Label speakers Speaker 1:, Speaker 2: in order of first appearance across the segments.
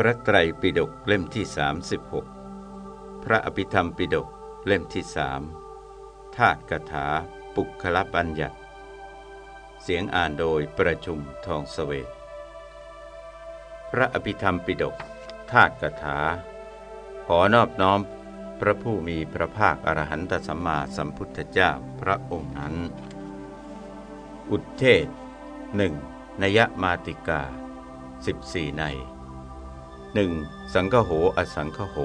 Speaker 1: พระไตรปิฎกเล่มที่ 36 พระอภิธรรมปิฎกเล่มที่สามธาตุกถาปุคละปัญญัติ เสียงอ่านโดยประชุมทองสเสวตพระอภิธรรมปิฎกธาตุกถา ขอนอบน้อมพระผู้มีพระภาคอรหันตสัมมาสัมพุทธเจ้าพระองค์นั้น อุทเทศหนึ่งนยมาติกา 14 ใน หนึ่งสังคโหอสังคโห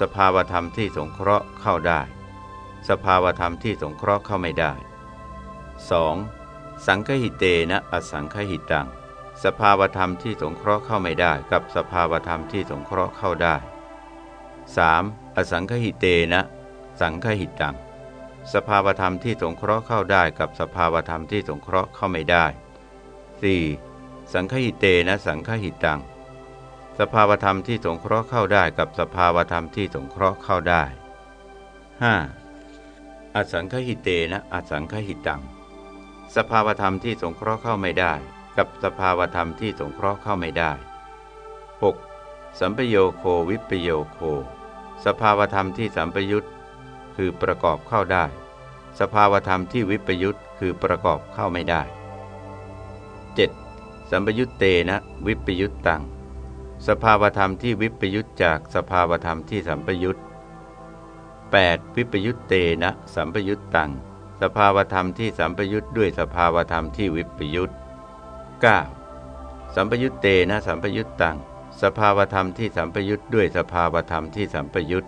Speaker 1: สภาวธรรมที่สงเคราะห์เข้าได้ สภาวธรรมที่สงเคราะห์เข้าไม่ได้ 2. สังคหิเตนะอสังคหิตัง สภาวธรรมที่สงเคราะห์เข้าไม่ได้ กับสภาวธรรมที่สงเคราะห์เข้าได้ 3. อสังคหิเตนะ สังคหิตัง สภาวธรรมที่สงเคราะห์เข้าได้กับสภาวธรรมที่สงเคราะห์เข้าไม่ได้ 4. สังคหิเตนะสังคหิตัง สภาวธรรมที่สงเคราะห์เข้าได้กับสภาวธรรมที่สงเคราะห์เข้าได้ 5. อสังคหิเตนะอสังคหิตัง สภาวธรรมที่สงเคราะห์เข้าไม่ได้ กับสภาวธรรมที่สงเคราะห์เข้าไม่ได้ 6. สัมปโยโควิปโยโค สภาวธรรมที่สัมปยุตคือประกอบเข้าได้ สภาวธรรมที่วิปยุตคือประกอบเข้าไม่ได้ 7. สัมปยุตเตนะวิปยุตตัง สภาวธรรมที่วิปยุตจากสภาวธรรมที่สัมปยุต 8. วิปยุตเตนะสัมปยุตตัง สภาวธรรมที่สัมปยุตด้วยสภาวธรรมที่วิปยุต 9. สัมปยุตเตนะสัมปยุตตัง สภาวธรรมที่สัมปยุตด้วยสภาวธรรมที่สัมปยุต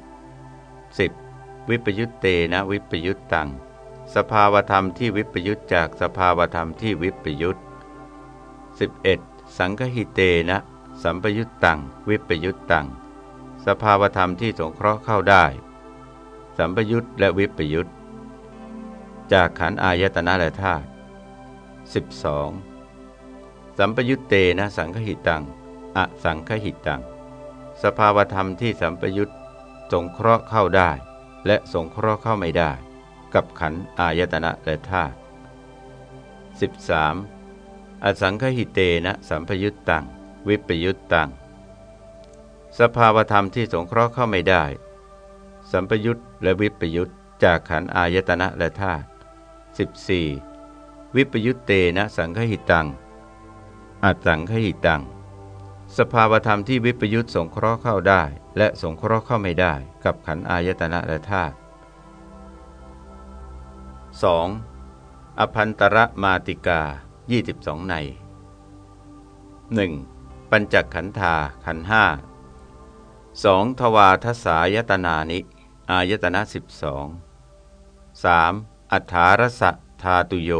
Speaker 1: 10. วิปยุตเตนะวิปยุตตัง สภาวธรรมที่วิปยุตจากสภาวธรรมที่วิปยุต 11. สังคหิเตนะ สัมปยุตตัง วิปยุตตัง สภาวธรรมที่สงเคราะห์เข้าได้ สัมปยุตและวิปยุตจากขันอายตนะและธาตุ 12. สัมปยุตเตนะสังคหิตัง อสังคหิตัง สภาวธรรมที่สัมปยุตสงเคราะห์เข้าได้ และสงเคราะห์เข้าไม่ได้ กับขันอายตนะและธาตุ 13. อสังคหิเตนะสัมปยุตตัง วิปยุตตัง สภาวธรรมที่สงเคราะห์เข้าไม่ได้ สัมปยุตและวิปยุตจากขันอายตนะและธาตุ 14. วิปยุตเตนะสังคหิตังอัตสังคหิตัง สภาวธรรมที่วิปยุตสงเคราะห์เข้าได้ และสงเคราะห์เข้าไม่ได้กับขันอายตนะและธาตุ 2. อภันตระมาติกา 22ใน 1. ปัญจขันธาขันห้าสองทวาทสายตนานิ อายตนะสิบสองสามอัฏฐารสะธาตุโย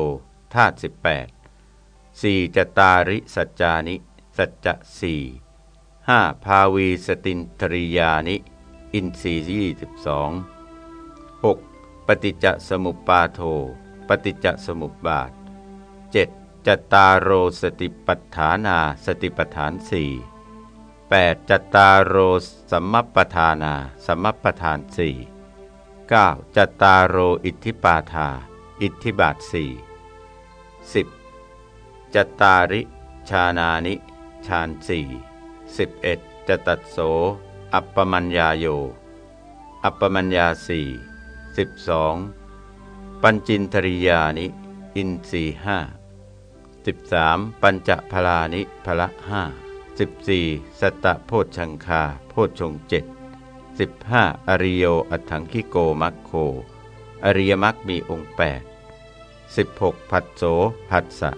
Speaker 1: ธาตุสิบแปดสี่จตาริสัจจานิ สัจจะสี่ห้าภาวีสตินทริยานิ อินทรียี่สิบสองหกปฏิจจสมุปปาโท ปฏิจจสมุปบาทเจ็ด จตารโรสติปัฏฐานาสติปัฏฐานสี่แปดจตารโรสัมมปทานาสัมมปทานสี่เก้าจตารโรอิทธิปาทา อิทธิบาทสี่สิบจตาริชานานิชานสี่สิบเอ็ดจตัดโส อัปปมัญญาโย อัปปมัญญาสี่สิบสองปัญจินทริยานิ อินสี่ห้า 13 ปัญจพลานิพละห้า14สัตตโพชังคา โพชงเจ็ด15อริโยอัถังคิโกมัคโค อริยมัคมีองค์8 16ผัสโสผัสสะ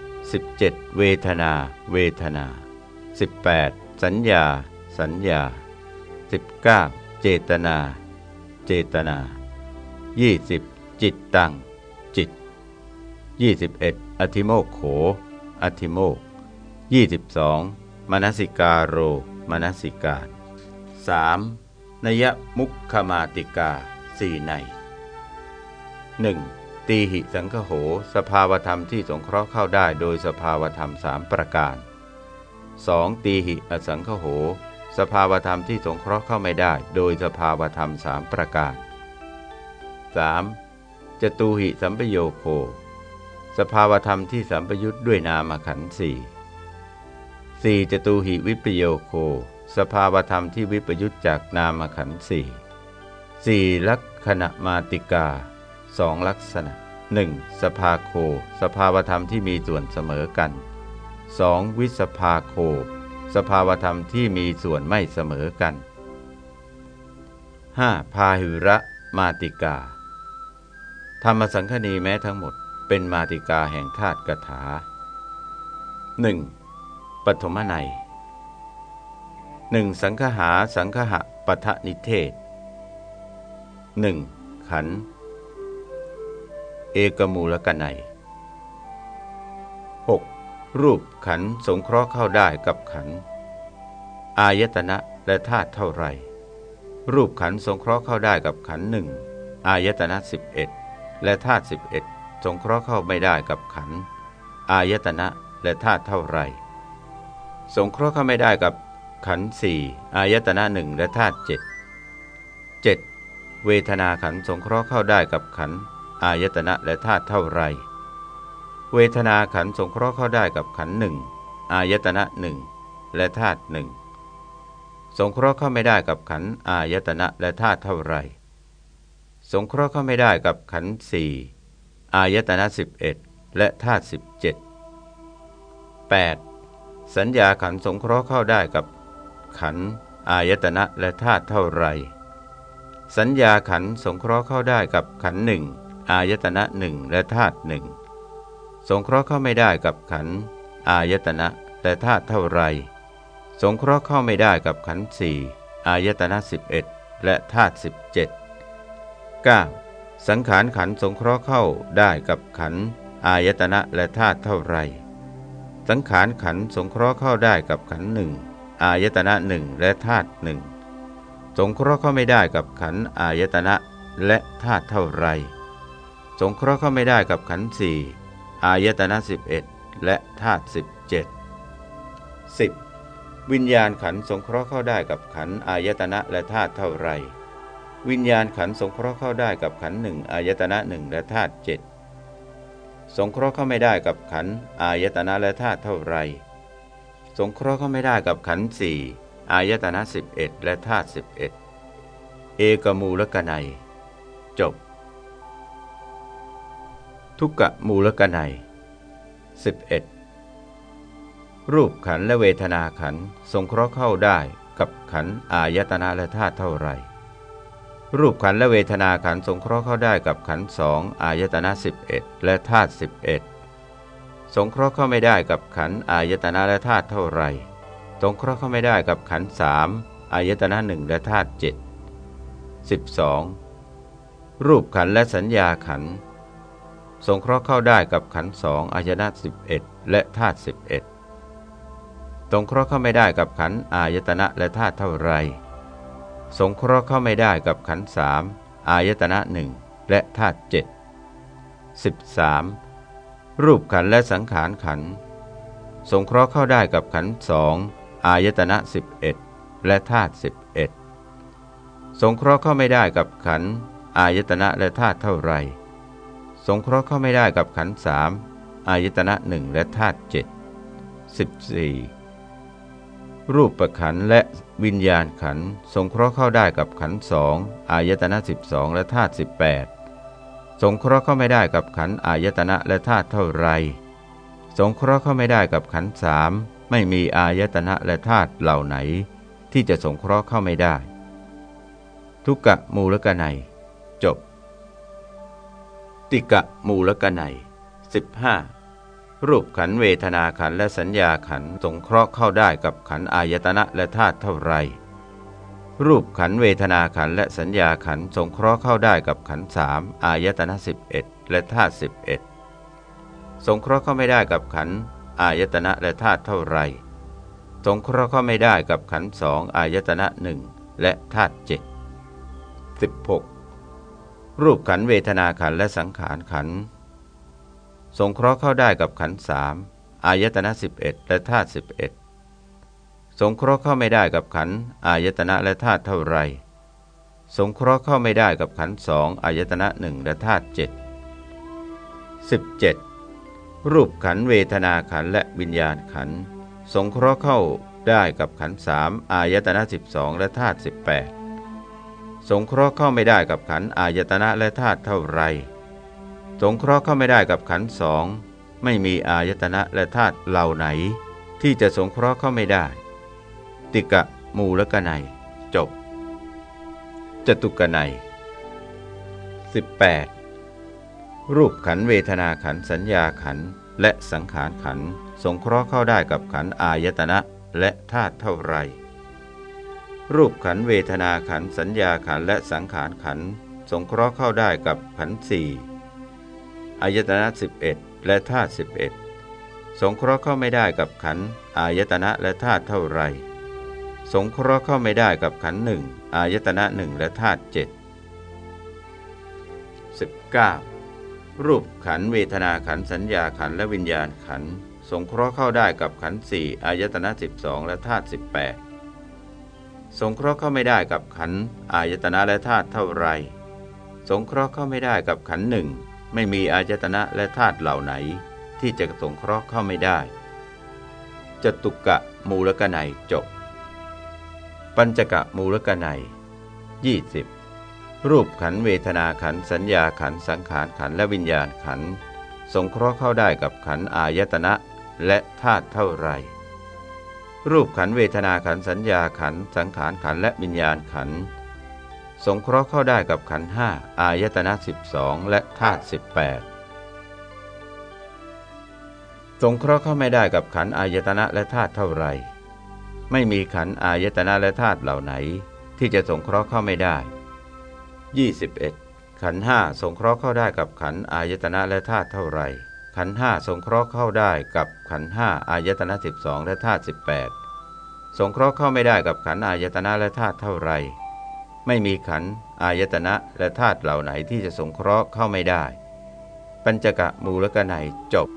Speaker 1: 17เจ็ดเวทนา เวทนา18สัญญา สัญญา19เก้าเจตนา เจตนา20จิตตังจิต21อ อธิโมกโข อธิโมก22มนสิกาโรมนสิการ 3. นยมุขคมาติกาสี่ใน 1. ตีหิสังคโห สภาวธรรมที่สงเคราะห์เข้าได้โดยสภาวธรรมสามประการ 2. ตีหิอสังคโห สภาวธรรมที่สงเคราะห์เข้าไม่ได้โดยสภาวธรรมสามประการ 3. จตูหิสัมปโยโค สภาวธรรมที่สัมปยุทธ์ด้วยนามขันธ์สี่สี่จตูหิวิปโยโค สภาวธรรมที่วิปยุตจากนามขันธ์สี่สี่ลักษณะมาติกาสองลักษณะ 1. สภาโค สภาวธรรมที่มีส่วนเสมอกัน 2. วิสภาโค สภาวธรรมที่มีส่วนไม่เสมอกัน 5. พาหิระมาติกา ธรรมสังคณีแม้ทั้งหมด เป็นมาติกาแห่งธาตุกถา 1. ปฐมนัย 1. สังคหาสังคหะปทนิเทศ 1. ขัน เอกมูลกนัย 6. รูปขันสงเคราะห์เข้าได้กับขัน อายตนะและธาตุเท่าไร รูปขันสงเคราะห์เข้าได้กับขันหนึ่งอายตนะ11 และธาตุ11 สงเคราะห์เข้าไม่ได้กับขัน อายตนะและธาตุเท่าไร สงเคราะห์เข้าไม่ได้กับขันสี่อายตนะหนึ่งและธาตุเจ็ดเจ็ดเวทนาขันสงเคราะห์เข้าได้กับขัน อายตนะและธาตุเท่าไร เวทนาขันสงเคราะห์เข้าได้กับขันหนึ่งอายตนะหนึ่งและธาตุหนึ่งสงเคราะห์เข้าไม่ได้กับขันอายตนะและธาตุเท่าไร สงเคราะห์เข้าไม่ได้กับขันสี่ อายตนะสิบเอ็ดและธาตุสิบเจ็ดแปดสัญญาขันสงเคราะห์เข้าได้กับขันอายตนะและธาตุเท่าไร สัญญาขันสงเคราะห์เข้าได้กับขันหนึ่งอายตนะหนึ่งและธาตุหนึ่งสงเคราะห์เข้าไม่ได้กับขันอายตนะและธาตุเท่าไร สงเคราะห์เข้าไม่ได้กับขันสี่อายตนะสิบเอ็ดและธาตุสิบเจ็ดเก้า สังขารขันสงเคราะห์เข้าได้กับขันอายตนะและธาตุเท่าไรสังขารขันสงเคราะห์เข้าได้กับขันหนึ่งอายตนะหนึ่งและธาตุหนึ่งสงเคราะห์เข้าไม่ได้กับขันอายตนะและธาตุเท่าไรสงเคราะห์เข้าไม่ได้กับขันสี่อายตนะสิบเอ็ดและธาตุสิบเจ็ดสิบวิญญาณขันสงเคราะห์เข้าได้กับขันอายตนะและธาตุเท่าไร วิญญาณขันสงเคราะห์เข้าได้กับขันหนึ่งอายตนะหนึ่งและธาตุเจ็ดสงเคราะห์เข้าไม่ได้กับขันอายตนะและธาตุเท่าไร สงเคราะห์เข้าไม่ได้กับขันสี่อายตนะสิบเอ็ดและธาตุสิบเอ็ดเอกมูลกนัย จบ ทุกกะมูลกนัย 11. รูปขันและเวทนาขันสงเคราะห์เข้าได้กับขันอายตนะและธาตุเท่าไร รูปขันและเวทนาขันสงเคราะห์เข้าได้กับขันสองอายตนะ11 และธาตุ11 สงเคราะห์เข้าไม่ได้กับขันอายตนะและธาตุเท่าไรสงเคราะห์เข้าไม่ได้กับขันสามอายตนะหนึ่งและธาตุเจ็ดสิบสองรูปขันและสัญญาขันสงเคราะห์เข้าได้กับขันสองอายตนะสิบเอ็ดและธาตุสิบเอ็ดสงเคราะห์เข้าไม่ได้กับขันอายตนะและธาตุเท่าไร สงเคราะห์เข้าไม่ได้กับขันสามอายตนะหนึ่งและธาตุเจ็ดสิบสามรูปขันและสังขารขัน สงเคราะห์เข้าได้กับขันสองอายตนะสิบเอ็ดและธาตุสิบเอ็ดสงเคราะห์เข้าไม่ได้กับขันอายตนะและธาตุเท่าไร สงเคราะห์เข้าไม่ได้กับขันสามอายตนะหนึ่งและธาตุเจ็ดสิบสี่ รูปประขันและวิญญาณขันสงเคราะห์เข้าได้กับขันสองอายตนะสิบสองและธาตุสิบแปดสงเคราะห์เข้าไม่ได้กับขันอายตนะและธาตุเท่าไร สงเคราะห์เข้าไม่ได้กับขันสามไม่มีอายตนะและธาตุเหล่าไหน ที่จะสงเคราะห์เข้าไม่ได้ ทุกกะมูลกนัยจบ ติกะมูลกนัย 15. รูปขันเวทนาขันและสัญญาขันสงเคราะห์เข้าได้กับขันอายตนะและธาตุเท่าไร รูปขันเวทนาขันและสัญญาขันสงเคราะห์เข้าได้กับขันสามอายตนะ11 และธาตุ11 สงเคราะห์เข้าไม่ได้กับขันอายตนะและธาตุเท่าไร สงเคราะห์เข้าไม่ได้กับขันสองอายตนะหนึ่งและธาตุเจ็ดสิบหกรูปขันเวทนาขันและสังขารขัน สงเคราะห์เข้าได้กับขันสามอายตนะสิบเอ็ดและธาตุสิบเอ็ดสงเคราะห์เข้าไม่ได้กับขันอายตนะและธาตุเท่าไรสงเคราะห์เข้าไม่ได้กับขันสองอายตนะหนึ่งและธาตุเจ็ดสิบเจ็ดรูปขันเวทนาขันและวิญญาณขันสงเคราะห์เข้าได้กับขันสามอายตนะ12และธาตุ18สงเคราะห์เข้าไม่ได้กับขันอายตนะและธาตุเท่าไร สงเคราะห์เข้าไม่ได้กับขันสองไม่มีอายตนะและธาตุเหล่าไหน ที่จะสงเคราะห์เข้าไม่ได้ ติกะมูลกนัยจบจตุกนัย 18 รูปขันเวทนาขันสัญญาขันและสังขารขันสงเคราะห์เข้าได้กับขันอายตนะและธาตุเท่าไร รูปขันเวทนาขันสัญญาขันและสังขารขันสงเคราะห์เข้าได้กับขันสี่ อายตนะ11 และธาตุ11 สงเคราะห์เข้าไม่ได้กับขันอายตนะและธาตุเท่าไร สงเคราะห์เข้าไม่ได้กับขันหนึ่งอายตนะหนึ่งและธาตุเจ็ดสิบเก้ารูปขันเวทนาขันสัญญาขันและวิญญาณขันสงเคราะห์เข้าได้กับขันสี่อายตนะ12 และธาตุ18 สงเคราะห์เข้าไม่ได้กับขันอายตนะและธาตุเท่าไร สงเคราะห์เข้าไม่ได้กับขันหนึ่ง ไม่มีอายตนะและธาตุเหล่าไหน ที่จะสงเคราะห์เข้าไม่ได้จตุกะมูลกนัยจบ ปัญจกะมูลกนัย20 รูปขันเวทนาขันสัญญาขันสังขารขันและวิญญาณขันสงเคราะห์เข้าได้กับขันอายตนะและธาตุเท่าไร รูปขันเวทนาขันสัญญาขันสังขารขันและวิญญาณขัน สงเคราะห์เข้าได้กับขันห้าอายตนะ 12 และธาตุ18 สงเคราะห์เข้าไม่ได้กับขันอายตนะและธาตุเท่าไร ไม่มีขันอายตนะและธาตุเหล่าไหน ที่จะสงเคราะห์เข้าไม่ได้ 21 ขันห้าสงเคราะห์เข้าได้กับขันอายตนะและธาตุเท่าไร ขันห้าสงเคราะห์เข้าได้กับขันห้าอายตนะ 12 และธาตุ18 สงเคราะห์เข้าไม่ได้กับขันอายตนะและธาตุเท่าไร ไม่มีขันอายตนะและธาตุเหล่าไหนที่จะสงเคราะห์เข้าไม่ได้ ปัญจกะมูลกนัยจบ